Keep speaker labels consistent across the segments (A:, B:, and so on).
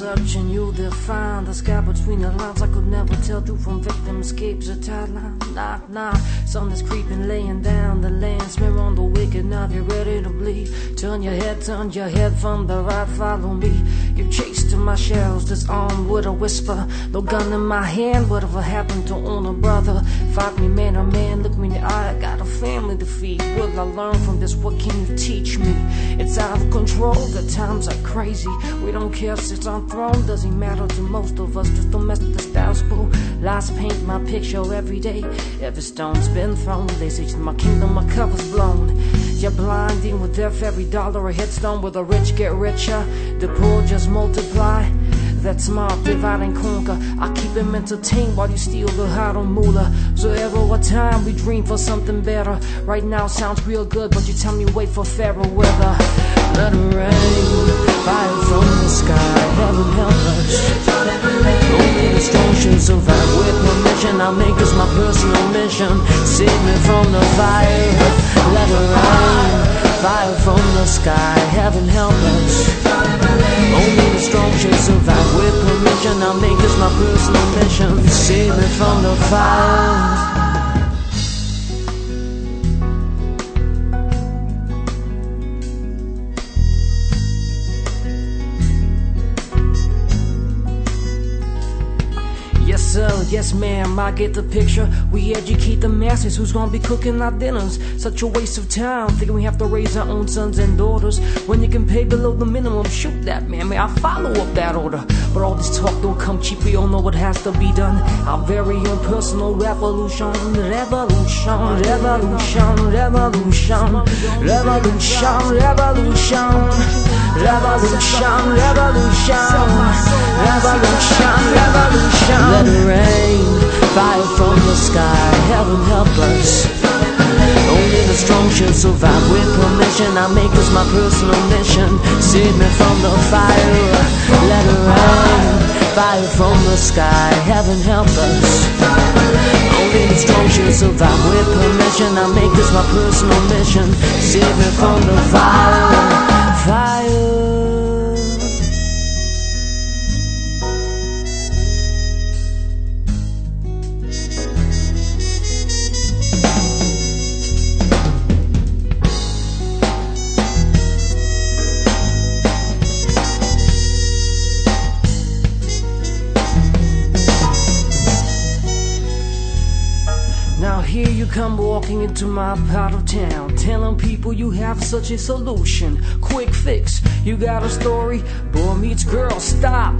A: define the sky between the lines. I could never tell through from victim escapes a tight line. Knock, knock. Sun is creeping, laying down the land. Smear on the wicked, now you're ready to bleed. Turn your head, turn your head from the right, follow me. Give chase to my shells, disarmed with a whisper. No gun in my hand, whatever happened to a brother? Fight me, man, or man, look me in the eye. I got a family to feed. Will I learn from this? What can you teach me? Control, the times are crazy. We don't care if it's on throne, doesn't matter to most of us. Just don't mess with the status quo. Lies paint my picture every day. Every stone's been thrown. They say my kingdom, my cup is blown. You're blinding with death, every dollar a headstone. Where the rich get richer, the poor just multiply. That's my divide and conquer. I keep him entertained while you steal the heart of moolah. So ever what time we dream for something better. Right now sounds real good, but you tell me wait for fairer weather. I'll make this my personal mission. Save me from the fire. Let it rain, fire from the sky, heaven help us. Only the strong should survive with permission. I'll make this my personal mission. Save me from the fire. mademoiselle, yes ma'am, I get the picture. We educate the masses who's gonna be cooking our dinners. Such a waste of time, thinking we have to raise our own sons and daughters. When you can pay below the minimum, shoot that man, may I follow up that order. But all this talk don't come cheap, we all know what has to be done. Our very own personal revolution, revolution, revolution, revolution, revolution, revolution, revolution, revolution. revolution revolution. Let it rain, fire from the sky, heaven help us. Only the strong should survive with permission. I make this my personal mission. Save me from the fire. Let it rain, fire from the sky, heaven help us. Survive with permission. I make this my personal mission. Save me from the fire. Come walking into my part of town. Telling people you have such a solution. Quick fix, you got a story? Boy meets girl, stop.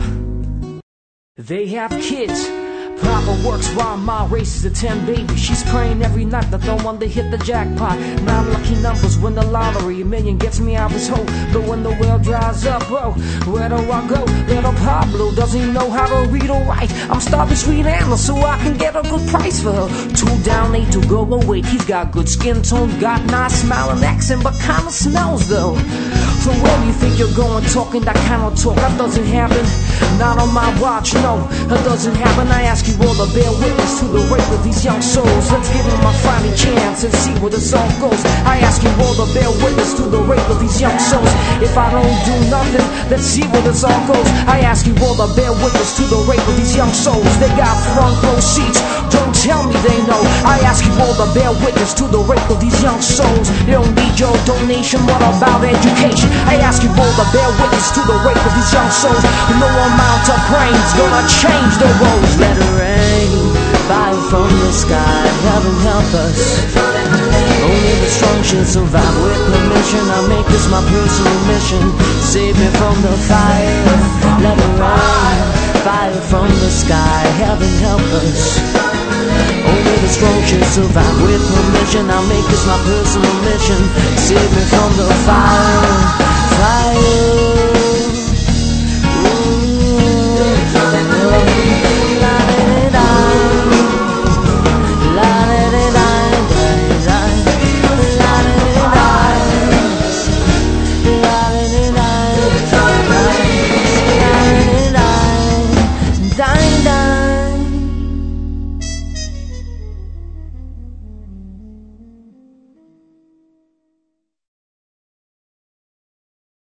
A: They have kids Papa works while Ma races a 10 baby. She's praying every night that the one they hit the jackpot. Nine lucky numbers win the lottery. A million gets me out of this hole. But when the well dries up, bro Where do I go? Little Pablo doesn't know how to read or write. I'm starving sweet Anna so I can get a good price for her. Two down, eight to go, wait He's got good skin tone, got nice smiling accent But kinda smells though. So think you're going talking that kind of talk? That doesn't happen. Not on my watch, no That doesn't happen. I ask you all to bear witness to the rape of these young souls. Let's give them a fighting chance and see where the song goes. I ask you all to bear witness to the rape of these young souls. If I don't do nothing, let's see where the song goes. I ask you all to bear witness to the rape of these young souls. They got front row seats, tell me they know. I ask you all to bear witness to the rape of these young souls. They don't need your donation, what about education? I ask you all to bear witness to the rape of these young souls. No amount of praying's gonna change the roads Let it rain, fire from the sky, heaven help us. Only the strong should survive. With permission I make this my personal mission. Save me from the fire, let it rain Fire from the sky, heaven help us the strong should survive with permission. I'll make this my personal mission. Save me from the fire, fire